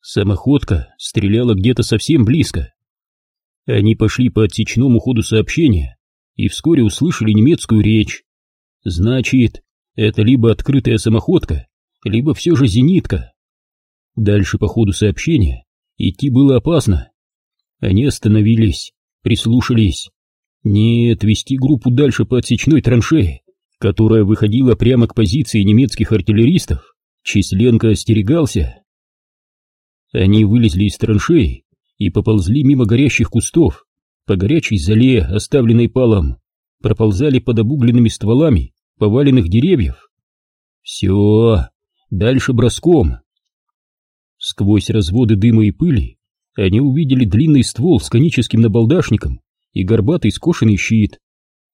Самоходка стреляла где-то совсем близко. Они пошли по отсечному ходу сообщения и вскоре услышали немецкую речь. Значит, это либо открытая самоходка, либо все же зенитка. Дальше по ходу сообщения идти было опасно. Они остановились, прислушались. Нет, вести группу дальше по отсечной траншее, которая выходила прямо к позиции немецких артиллеристов, Численко остерегался. Они вылезли из траншеи и поползли мимо горящих кустов, по горячей зале, оставленной палом, проползали под обугленными стволами поваленных деревьев. Все, дальше броском. Сквозь разводы дыма и пыли они увидели длинный ствол с коническим набалдашником и горбатый скошенный щит.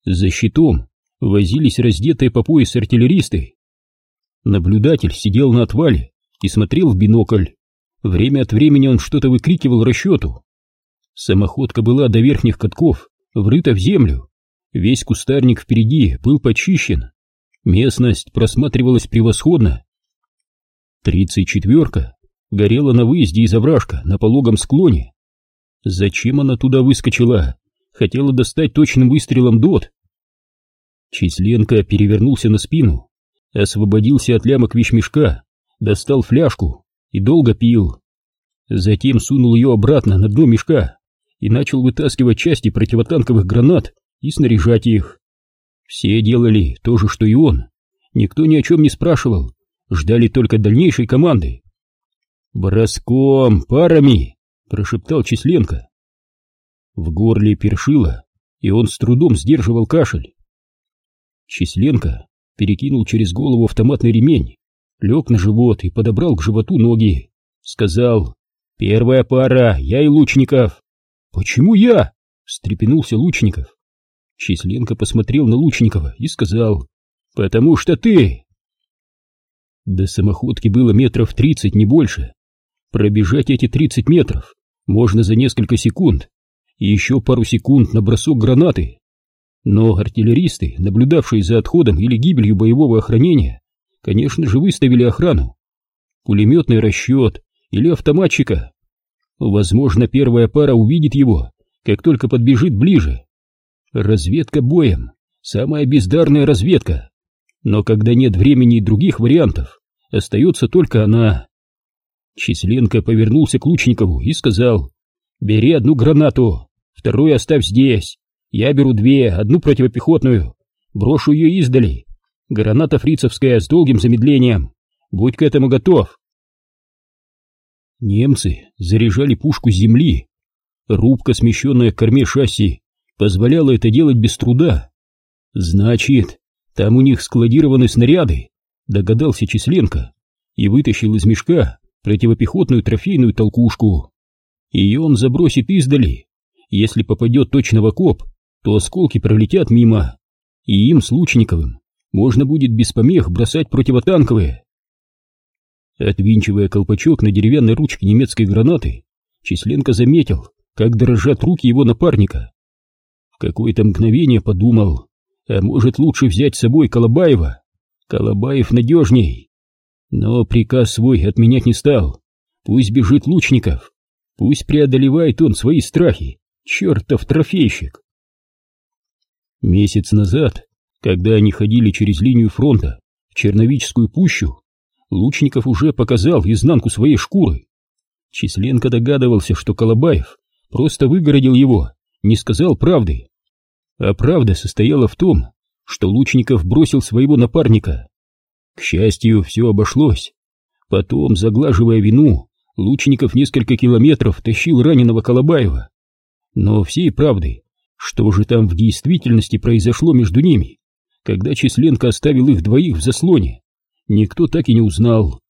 За щитом возились раздетые по пояс артиллеристы. Наблюдатель сидел на отвале и смотрел в бинокль. Время от времени он что-то выкрикивал расчету. Самоходка была до верхних катков, врыта в землю. Весь кустарник впереди был почищен. Местность просматривалась превосходно. Тридцать четверка горела на выезде из овражка на пологом склоне. Зачем она туда выскочила? Хотела достать точным выстрелом дот. Численко перевернулся на спину, освободился от лямок вещмешка, достал фляжку и долго пил. Затем сунул ее обратно на дно мешка и начал вытаскивать части противотанковых гранат и снаряжать их. Все делали то же, что и он. Никто ни о чем не спрашивал, ждали только дальнейшей команды. «Броском, парами!» — прошептал Численко. В горле першило, и он с трудом сдерживал кашель. Численко перекинул через голову автоматный ремень, лег на живот и подобрал к животу ноги. Сказал, «Первая пара, я и Лучников». «Почему я?» — встрепенулся Лучников. Численко посмотрел на Лучникова и сказал, «Потому что ты...» До самоходки было метров тридцать, не больше. Пробежать эти тридцать метров можно за несколько секунд, и еще пару секунд на бросок гранаты. Но артиллеристы, наблюдавшие за отходом или гибелью боевого охранения, конечно же, выставили охрану. Пулеметный расчет или автоматчика. Возможно, первая пара увидит его, как только подбежит ближе. Разведка боем, самая бездарная разведка. Но когда нет времени и других вариантов, остается только она. Численко повернулся к Лучникову и сказал, «Бери одну гранату, вторую оставь здесь, я беру две, одну противопехотную. Брошу ее издали. Граната фрицевская с долгим замедлением. Будь к этому готов. Немцы заряжали пушку с земли. Рубка, смещенная к корме шасси, позволяла это делать без труда. Значит, там у них складированы снаряды, догадался Численко и вытащил из мешка противопехотную трофейную толкушку. Ее он забросит издали. Если попадет точно в окоп, то осколки пролетят мимо, и им с Лучниковым можно будет без помех бросать противотанковые. Отвинчивая колпачок на деревянной ручке немецкой гранаты, Численко заметил, как дрожат руки его напарника. В какое-то мгновение подумал, а может лучше взять с собой Колобаева? Колобаев надежней. Но приказ свой отменять не стал. Пусть бежит Лучников, пусть преодолевает он свои страхи, чертов трофейщик. Месяц назад, когда они ходили через линию фронта в Черновическую пущу, Лучников уже показал изнанку своей шкуры. Численко догадывался, что Колобаев просто выгородил его, не сказал правды. А правда состояла в том, что Лучников бросил своего напарника. К счастью, все обошлось. Потом, заглаживая вину, Лучников несколько километров тащил раненого Колобаева. Но всей правды что же там в действительности произошло между ними, когда Численко оставил их двоих в заслоне, никто так и не узнал.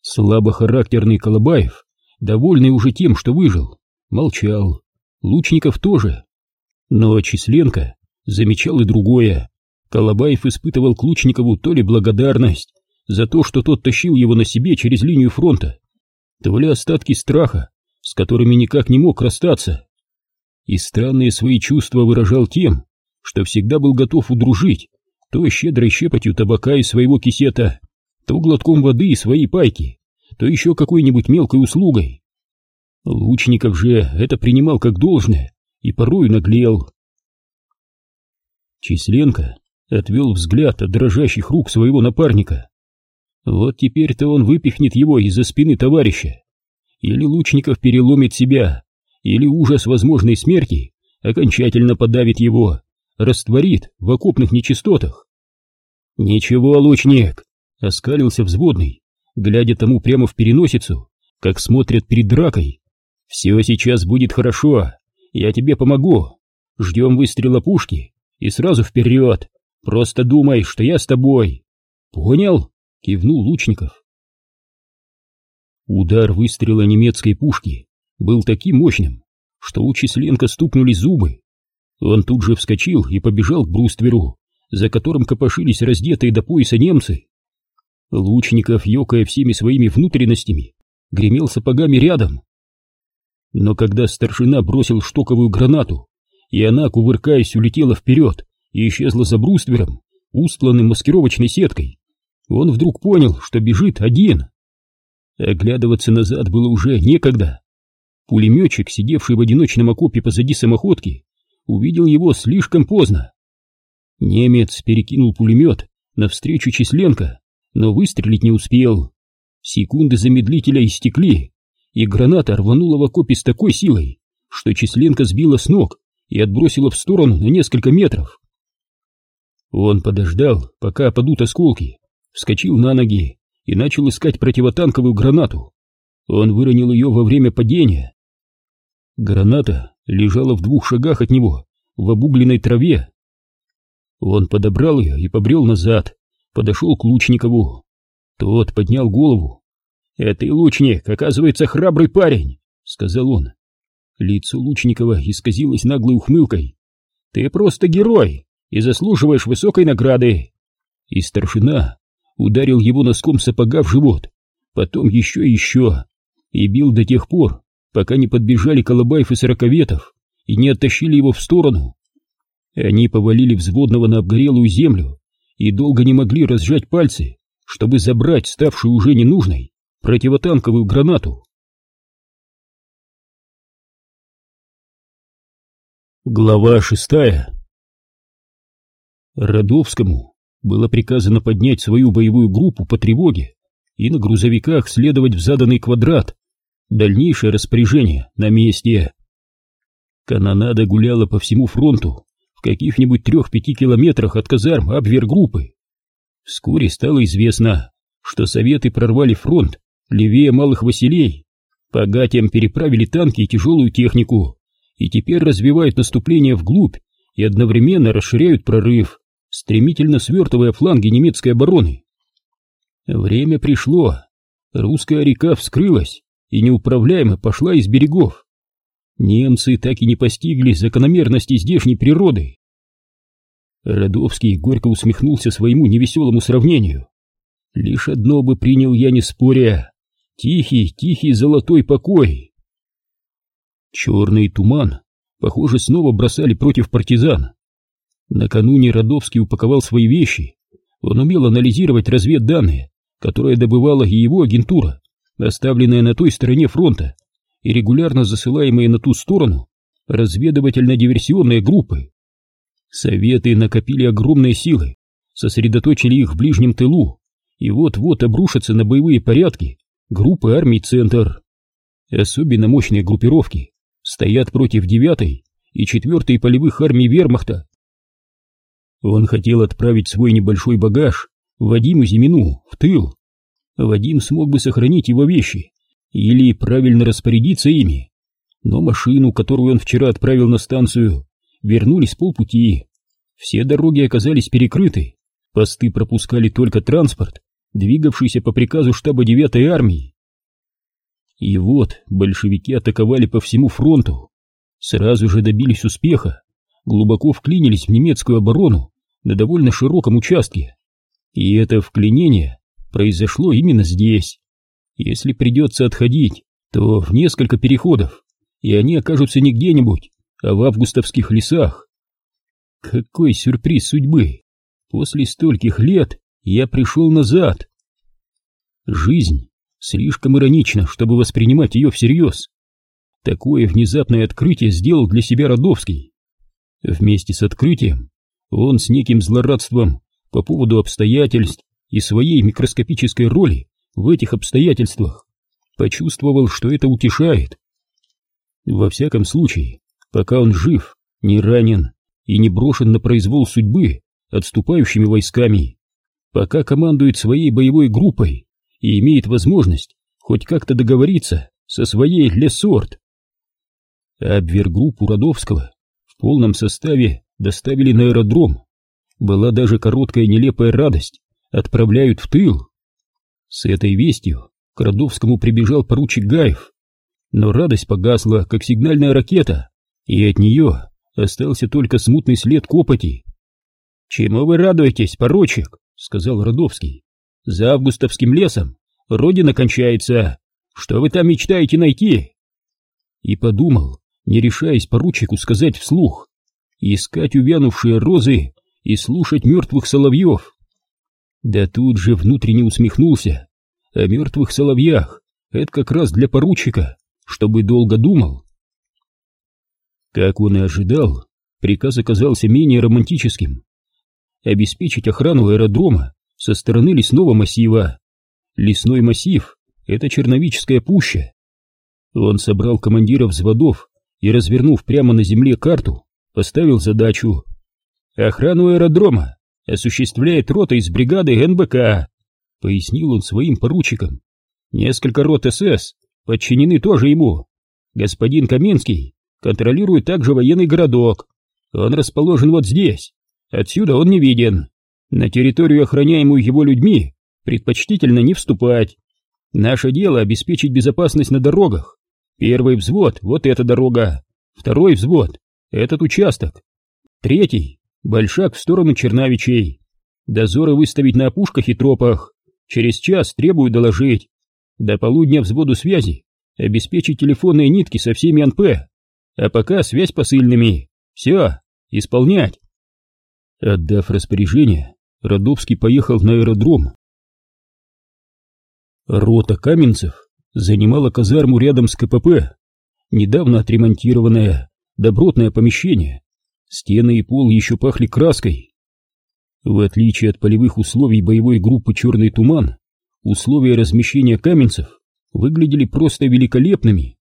Слабохарактерный Колобаев, довольный уже тем, что выжил, молчал. Лучников тоже. Но Численко замечал и другое. Колобаев испытывал к Лучникову то ли благодарность за то, что тот тащил его на себе через линию фронта, то ли остатки страха, с которыми никак не мог расстаться и странные свои чувства выражал тем, что всегда был готов удружить то щедрой щепотью табака из своего кисета, то глотком воды из своей пайки, то еще какой-нибудь мелкой услугой. Лучников же это принимал как должное и порою наглел. Численко отвел взгляд от дрожащих рук своего напарника. Вот теперь-то он выпихнет его из-за спины товарища. Или Лучников переломит себя, или ужас возможной смерти окончательно подавит его, растворит в окопных нечистотах. «Ничего, лучник!» — оскалился взводный, глядя тому прямо в переносицу, как смотрят перед дракой. «Все сейчас будет хорошо, я тебе помогу. Ждем выстрела пушки и сразу вперед. Просто думай, что я с тобой. Понял?» — кивнул Лучников. Удар выстрела немецкой пушки был таким мощным, что у Численко стукнули зубы. Он тут же вскочил и побежал к брустверу, за которым копошились раздетые до пояса немцы. Лучников, ёкая всеми своими внутренностями, гремел сапогами рядом. Но когда старшина бросил штоковую гранату, и она, кувыркаясь, улетела вперед и исчезла за бруствером, устланным маскировочной сеткой, он вдруг понял, что бежит один. Оглядываться назад было уже некогда. Пулеметчик, сидевший в одиночном окопе позади самоходки, увидел его слишком поздно. Немец перекинул пулемет навстречу Численко, но выстрелить не успел. Секунды замедлителя истекли, и граната рванула в окопе с такой силой, что Численко сбила с ног и отбросила в сторону на несколько метров. Он подождал, пока падут осколки, вскочил на ноги и начал искать противотанковую гранату. Он выронил ее во время падения. Граната лежала в двух шагах от него, в обугленной траве. Он подобрал ее и побрел назад, подошел к Лучникову. Тот поднял голову. «Это и лучник, оказывается, храбрый парень», — сказал он. Лицо Лучникова исказилось наглой ухмылкой. «Ты просто герой и заслуживаешь высокой награды». И старшина ударил его носком сапога в живот, потом еще и еще, и бил до тех пор, пока не подбежали Колобаев и Сороковетов и не оттащили его в сторону. Они повалили взводного на обгорелую землю и долго не могли разжать пальцы, чтобы забрать ставшую уже ненужной противотанковую гранату. Глава шестая Родовскому было приказано поднять свою боевую группу по тревоге и на грузовиках следовать в заданный квадрат, Дальнейшее распоряжение на месте. Канонада гуляла по всему фронту, каких-нибудь трех-пяти километрах от казарм Абвергруппы. Вскоре стало известно, что советы прорвали фронт левее Малых Василей, по гатям переправили танки и тяжелую технику, и теперь развивают наступление вглубь и одновременно расширяют прорыв, стремительно свертывая фланги немецкой обороны. Время пришло, русская река вскрылась, и неуправляемо пошла из берегов. Немцы так и не постигли закономерности здешней природы. Родовский горько усмехнулся своему невеселому сравнению. Лишь одно бы принял я не споря — тихий, тихий золотой покой. Черный туман, похоже, снова бросали против партизан. Накануне Родовский упаковал свои вещи. Он умел анализировать разведданные, которые добывала и его агентура оставленные на той стороне фронта и регулярно засылаемые на ту сторону разведывательно-диверсионные группы. Советы накопили огромные силы, сосредоточили их в ближнем тылу и вот-вот обрушатся на боевые порядки группы армий «Центр». Особенно мощные группировки стоят против 9-й и 4-й полевых армий вермахта. Он хотел отправить свой небольшой багаж Вадиму Зимину в тыл, Вадим смог бы сохранить его вещи или правильно распорядиться ими. Но машину, которую он вчера отправил на станцию, вернулись полпути. Все дороги оказались перекрыты, посты пропускали только транспорт, двигавшийся по приказу штаба 9-й армии. И вот большевики атаковали по всему фронту, сразу же добились успеха, глубоко вклинились в немецкую оборону на довольно широком участке. И это вклинение произошло именно здесь. Если придется отходить, то в несколько переходов, и они окажутся не где-нибудь, а в августовских лесах. Какой сюрприз судьбы! После стольких лет я пришел назад. Жизнь слишком иронично, чтобы воспринимать ее всерьез. Такое внезапное открытие сделал для себя Родовский. Вместе с открытием он с неким злорадством по поводу обстоятельств и своей микроскопической роли в этих обстоятельствах почувствовал, что это утешает. Во всяком случае, пока он жив, не ранен и не брошен на произвол судьбы отступающими войсками, пока командует своей боевой группой и имеет возможность хоть как-то договориться со своей Лесорт. Абвергруппу Родовского в полном составе доставили на аэродром. Была даже короткая нелепая радость, отправляют в тыл. С этой вестью к Родовскому прибежал поручик Гаев, но радость погасла, как сигнальная ракета, и от нее остался только смутный след копоти. «Чему вы радуетесь, поручик?» — сказал Родовский. «За августовским лесом родина кончается. Что вы там мечтаете найти?» И подумал, не решаясь поручику сказать вслух, искать увянувшие розы и слушать мертвых соловьев. Да тут же внутренне усмехнулся. О мертвых соловьях это как раз для поручика, чтобы долго думал. Как он и ожидал, приказ оказался менее романтическим. Обеспечить охрану аэродрома со стороны лесного массива. Лесной массив — это черновическая пуща. Он собрал командиров взводов и, развернув прямо на земле карту, поставил задачу. Охрану аэродрома осуществляет рота из бригады НБК, пояснил он своим поручикам. Несколько рот СС подчинены тоже ему. Господин Каменский контролирует также военный городок. Он расположен вот здесь. Отсюда он не виден. На территорию, охраняемую его людьми, предпочтительно не вступать. Наше дело обеспечить безопасность на дорогах. Первый взвод — вот эта дорога. Второй взвод — этот участок. Третий Большак в сторону Чернавичей. Дозоры выставить на опушках и тропах. Через час требую доложить. До полудня взводу связи обеспечить телефонные нитки со всеми НП. А пока связь посыльными. Все, исполнять. Отдав распоряжение, Родовский поехал на аэродром. Рота Каменцев занимала казарму рядом с КПП. Недавно отремонтированное, добротное помещение Стены и пол еще пахли краской. В отличие от полевых условий боевой группы «Черный туман», условия размещения каменцев выглядели просто великолепными.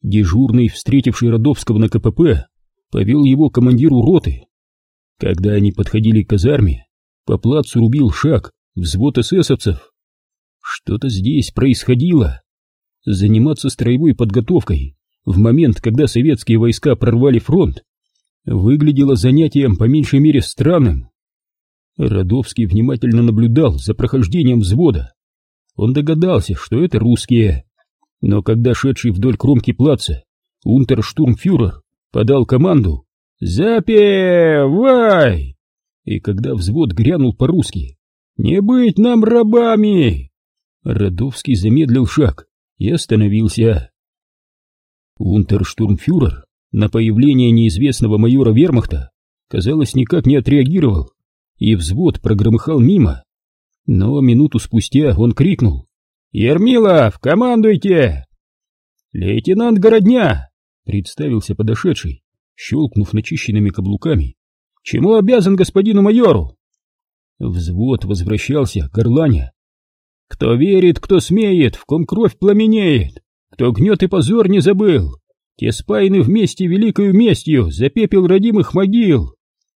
Дежурный, встретивший Родовского на КПП, повел его командиру роты. Когда они подходили к казарме, по плацу рубил шаг взвод эсэсовцев. Что-то здесь происходило. Заниматься строевой подготовкой в момент, когда советские войска прорвали фронт, выглядело занятием по меньшей мере странным. Родовский внимательно наблюдал за прохождением взвода. Он догадался, что это русские. Но когда шедший вдоль кромки плаца унтерштурмфюрер подал команду «Запевай!» И когда взвод грянул по-русски «Не быть нам рабами!» Родовский замедлил шаг и остановился. Унтерштурмфюрер на появление неизвестного майора вермахта, казалось, никак не отреагировал, и взвод прогромыхал мимо. Но минуту спустя он крикнул «Ермилов, командуйте!» «Лейтенант Городня!» — представился подошедший, щелкнув начищенными каблуками. «Чему обязан господину майору?» Взвод возвращался, горланя. «Кто верит, кто смеет, в ком кровь пламенеет, кто гнет и позор не забыл, те спаяны вместе великою местью за пепел родимых могил.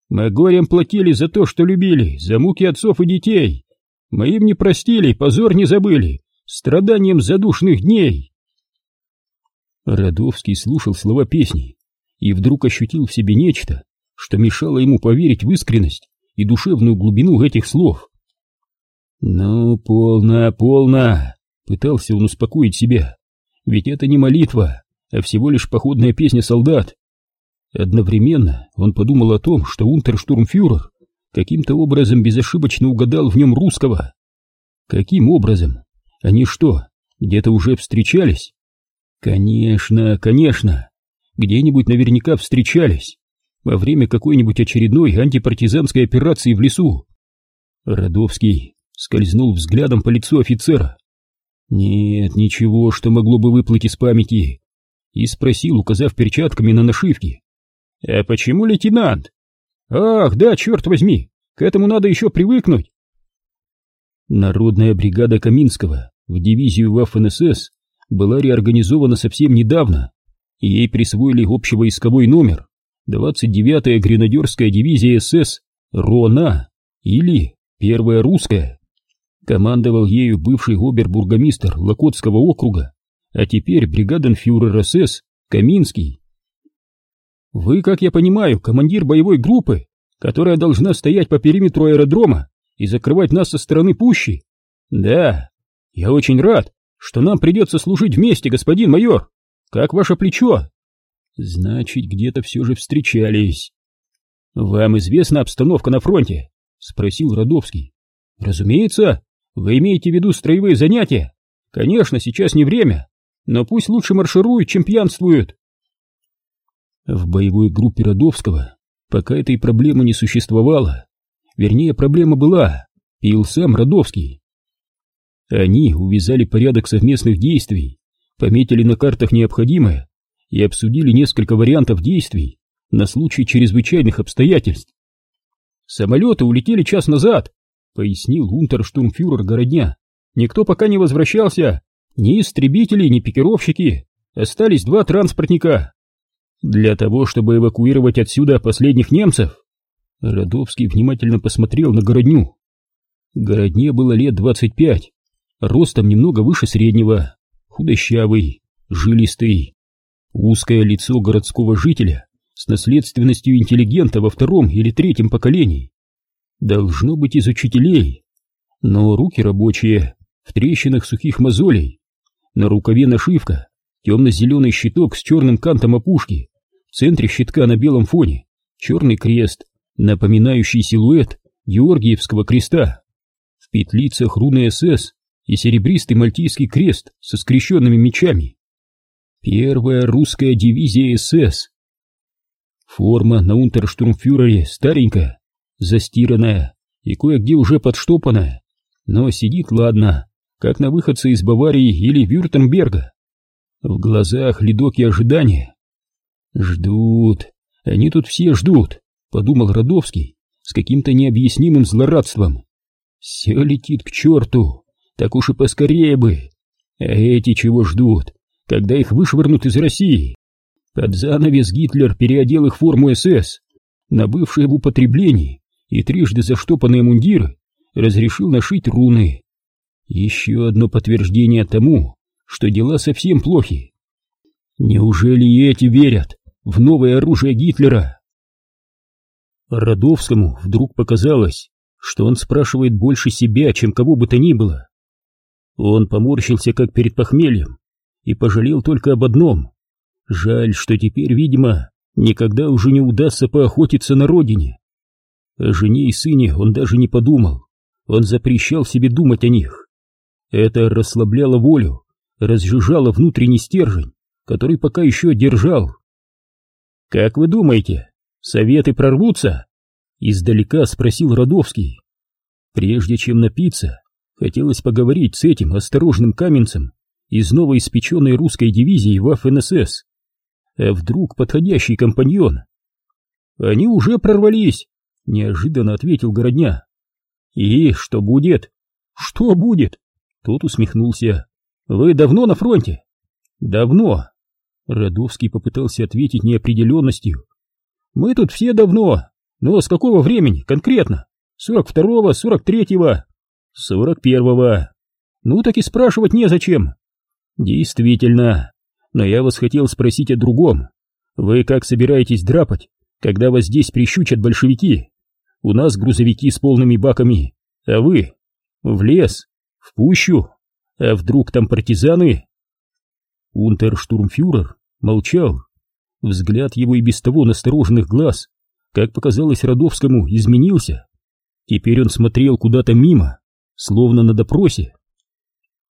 Мы горем платили за то, что любили, за муки отцов и детей. Мы им не простили, позор не забыли, страданием задушных дней. Радовский слушал слова песни и вдруг ощутил в себе нечто, что мешало ему поверить в искренность и душевную глубину этих слов. «Ну, полно, полно!» — пытался он успокоить себя. «Ведь это не молитва, а всего лишь походная песня солдат. Одновременно он подумал о том, что унтерштурмфюрер каким-то образом безошибочно угадал в нем русского. Каким образом? Они что, где-то уже встречались? Конечно, конечно. Где-нибудь наверняка встречались. Во время какой-нибудь очередной антипартизанской операции в лесу. Родовский скользнул взглядом по лицу офицера. Нет, ничего, что могло бы выплыть из памяти. И спросил, указав перчатками на нашивки. «А почему лейтенант?» «Ах, да, черт возьми, к этому надо еще привыкнуть!» Народная бригада Каминского в дивизию ВАФ-НСС была реорганизована совсем недавно, и ей присвоили общевойсковой номер 29-я гренадерская дивизия СС РОНА или Первая русская. Командовал ею бывший обербургомистр Локотского округа, а теперь бригаденфюрер СС Каминский. Вы, как я понимаю, командир боевой группы, которая должна стоять по периметру аэродрома и закрывать нас со стороны пущи? Да, я очень рад, что нам придется служить вместе, господин майор. Как ваше плечо? Значит, где-то все же встречались. Вам известна обстановка на фронте? Спросил Родовский. Разумеется, вы имеете в виду строевые занятия? Конечно, сейчас не время, но пусть лучше маршируют, чем пьянствуют. В боевой группе Родовского пока этой проблемы не существовало. Вернее, проблема была, пил сам Родовский. Они увязали порядок совместных действий, пометили на картах необходимое и обсудили несколько вариантов действий на случай чрезвычайных обстоятельств. «Самолеты улетели час назад», — пояснил унтерштурмфюрер Городня. «Никто пока не возвращался, ни истребители, ни пикировщики. Остались два транспортника. Для того, чтобы эвакуировать отсюда последних немцев». Родовский внимательно посмотрел на Городню. Городне было лет двадцать пять, ростом немного выше среднего, худощавый, жилистый. Узкое лицо городского жителя с наследственностью интеллигента во втором или третьем поколении. Должно быть из учителей. Но руки рабочие, в трещинах сухих мозолей. На рукаве нашивка, темно-зеленый щиток с черным кантом опушки. В центре щитка на белом фоне черный крест, напоминающий силуэт Георгиевского креста. В петлицах руны СС и серебристый мальтийский крест со скрещенными мечами. Первая русская дивизия СС. Форма на унтерштурмфюрере старенькая, застиранная и кое-где уже подштопанная, но сидит ладно, как на выходце из Баварии или Вюртемберга. В глазах ледок и ожидания. Ждут, они тут все ждут, подумал Родовский с каким-то необъяснимым злорадством. Все летит к черту, так уж и поскорее бы. А эти чего ждут, когда их вышвырнут из России? Под занавес Гитлер переодел их форму СС, на бывшие в употреблении и трижды заштопанные мундиры разрешил нашить руны. Еще одно подтверждение тому, что дела совсем плохи. Неужели и эти верят в новое оружие Гитлера? Родовскому вдруг показалось, что он спрашивает больше себя, чем кого бы то ни было. Он поморщился, как перед похмельем, и пожалел только об одном. Жаль, что теперь, видимо, никогда уже не удастся поохотиться на родине. О жене и сыне он даже не подумал, он запрещал себе думать о них. Это расслабляло волю, разжижало внутренний стержень, который пока еще держал. «Как вы думаете, советы прорвутся?» Издалека спросил Родовский. Прежде чем напиться, хотелось поговорить с этим осторожным каменцем из новоиспеченной русской дивизии в. А вдруг подходящий компаньон? Они уже прорвались, неожиданно ответил Городня. И что будет? Что будет? Тот усмехнулся. Вы давно на фронте? Давно. Радовский попытался ответить неопределенностью. Мы тут все давно, но с какого времени конкретно? Сорок второго, сорок третьего, сорок первого. Ну так и спрашивать незачем. Действительно, но я вас хотел спросить о другом. Вы как собираетесь драпать, когда вас здесь прищучат большевики? У нас грузовики с полными баками, а вы в лес, в пущу, а вдруг там партизаны? Унтерштурмфюрер молчал. Взгляд его и без того настороженных глаз, как показалось Родовскому, изменился. Теперь он смотрел куда-то мимо, словно на допросе.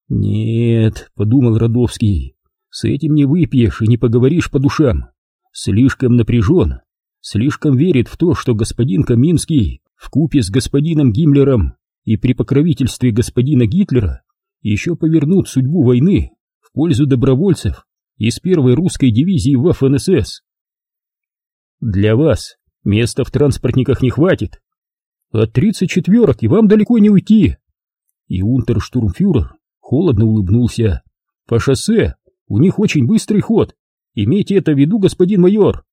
«Нет», — подумал Родовский, — «с этим не выпьешь и не поговоришь по душам. Слишком напряжен, слишком верит в то, что господин Каминский в купе с господином Гиммлером и при покровительстве господина Гитлера еще повернут судьбу войны в пользу добровольцев из первой русской дивизии в. Для вас места в транспортниках не хватит. От тридцать четверок и вам далеко не уйти. И унтерштурмфюрер холодно улыбнулся. По шоссе у них очень быстрый ход. Имейте это в виду, господин майор.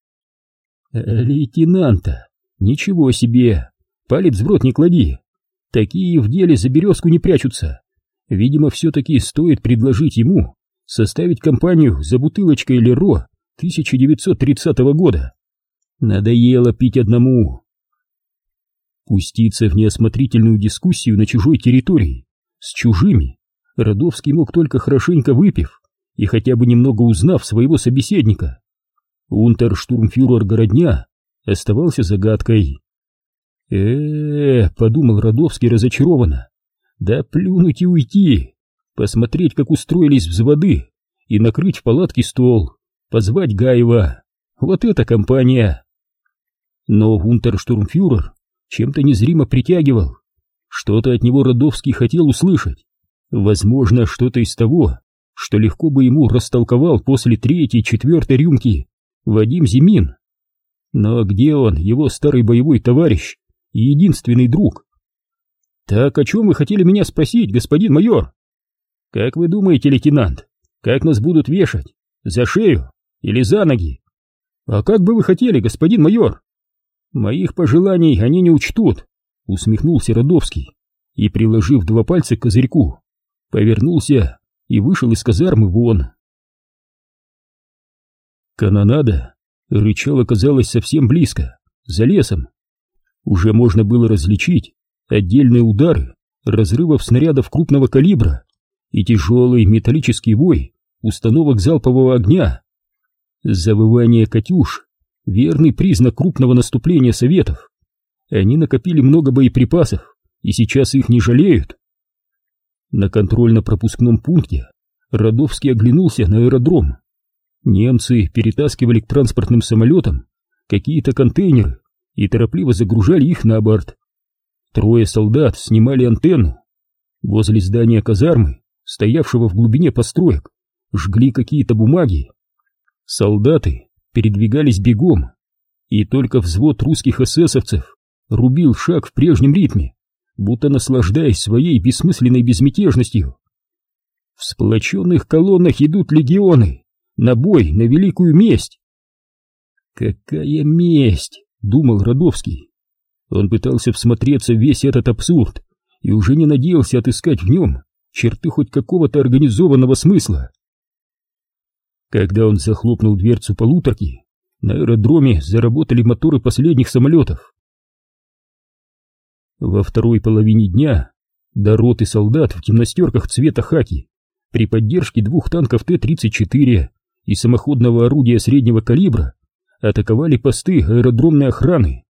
Лейтенанта, ничего себе. Палец в рот не клади. Такие в деле за березку не прячутся. Видимо, все-таки стоит предложить ему составить компанию за бутылочкой Леро 1930 года. Надоело пить одному. Пуститься в неосмотрительную дискуссию на чужой территории, с чужими, Родовский мог только хорошенько выпив и хотя бы немного узнав своего собеседника. Унтерштурмфюрер Городня оставался загадкой. Э, -э, подумал Родовский разочарованно, — да плюнуть и уйти, посмотреть, как устроились взводы, и накрыть в палатке стол, позвать Гаева. Вот эта компания! Но унтерштурмфюрер чем-то незримо притягивал. Что-то от него Родовский хотел услышать. Возможно, что-то из того, что легко бы ему растолковал после третьей, четвертой рюмки Вадим Зимин. Но где он, его старый боевой товарищ и единственный друг? Так о чем вы хотели меня спросить, господин майор? Как вы думаете, лейтенант, как нас будут вешать? За шею или за ноги? А как бы вы хотели, господин майор? Моих пожеланий они не учтут, усмехнулся Родовский и, приложив два пальца к козырьку, повернулся и вышел из казармы вон. Канонада рычала, казалось, совсем близко, за лесом. Уже можно было различить отдельные удары разрывов снарядов крупного калибра и тяжелый металлический вой установок залпового огня. Завывание «Катюш» — верный признак крупного наступления Советов. Они накопили много боеприпасов, и сейчас их не жалеют. На контрольно-пропускном пункте Родовский оглянулся на аэродром. Немцы перетаскивали к транспортным самолетам какие-то контейнеры и торопливо загружали их на борт. Трое солдат снимали антенну. Возле здания казармы, стоявшего в глубине построек, жгли какие-то бумаги. Солдаты передвигались бегом, и только взвод русских эсэсовцев рубил шаг в прежнем ритме, будто наслаждаясь своей бессмысленной безмятежностью. В сплоченных колоннах идут легионы, на бой, на великую месть. «Какая месть!» — думал Родовский. Он пытался всмотреться в весь этот абсурд и уже не надеялся отыскать в нем черты хоть какого-то организованного смысла. Когда он захлопнул дверцу полуторки, на аэродроме заработали моторы последних самолетов. Во второй половине дня до роты солдат в темностерках цвета хаки при поддержке двух танков Т-34 и самоходного орудия среднего калибра атаковали посты аэродромной охраны.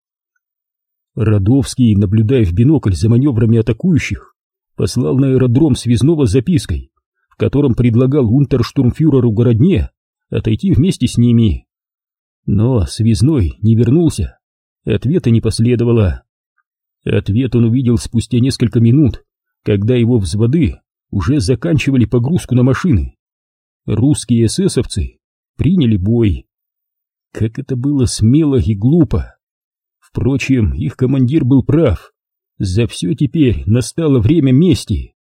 Родовский, наблюдая в бинокль за маневрами атакующих, послал на аэродром связного запиской, в котором предлагал унтерштурмфюреру Городне отойти вместе с ними. Но связной не вернулся, ответа не последовало. Ответ он увидел спустя несколько минут, когда его взводы уже заканчивали погрузку на машины. Русские эсэсовцы приняли бой. Как это было смело и глупо. Впрочем, их командир был прав. За все теперь настало время мести.